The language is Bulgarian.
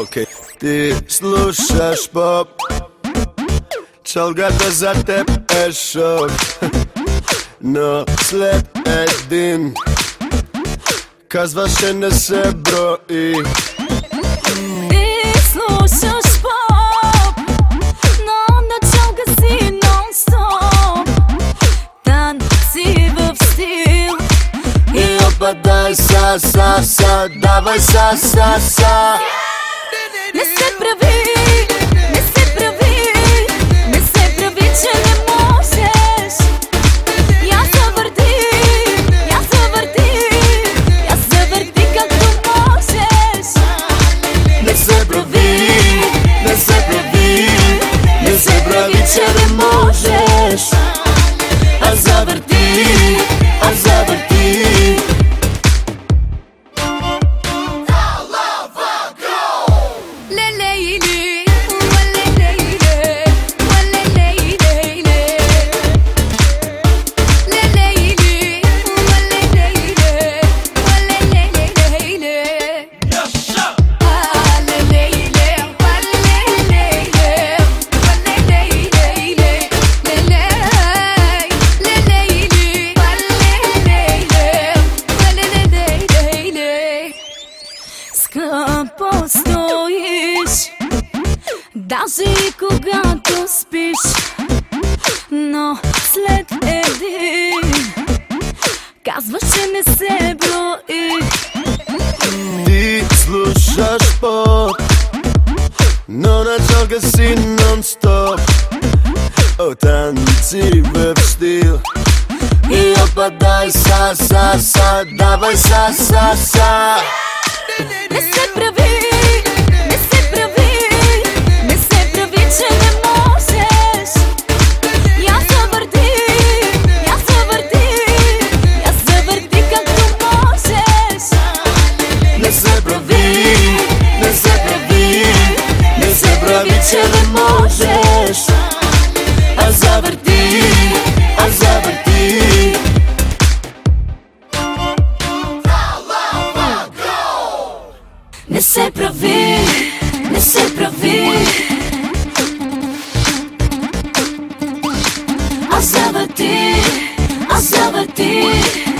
окей. Okay. Ти слушаш поп, чалгата за теб е шок, но след един казваше не се брои. Ти слушаш Давай са, са, давай са, са, са. Не се прави Връзка постоиш. Даже и когато спиш Но след един Казваш, че не се брои. Ти слушаш поп Но на джога си нон-стоп. Танци в стил. И опадай са-са-са Давай са-са-са It's a privilege. did.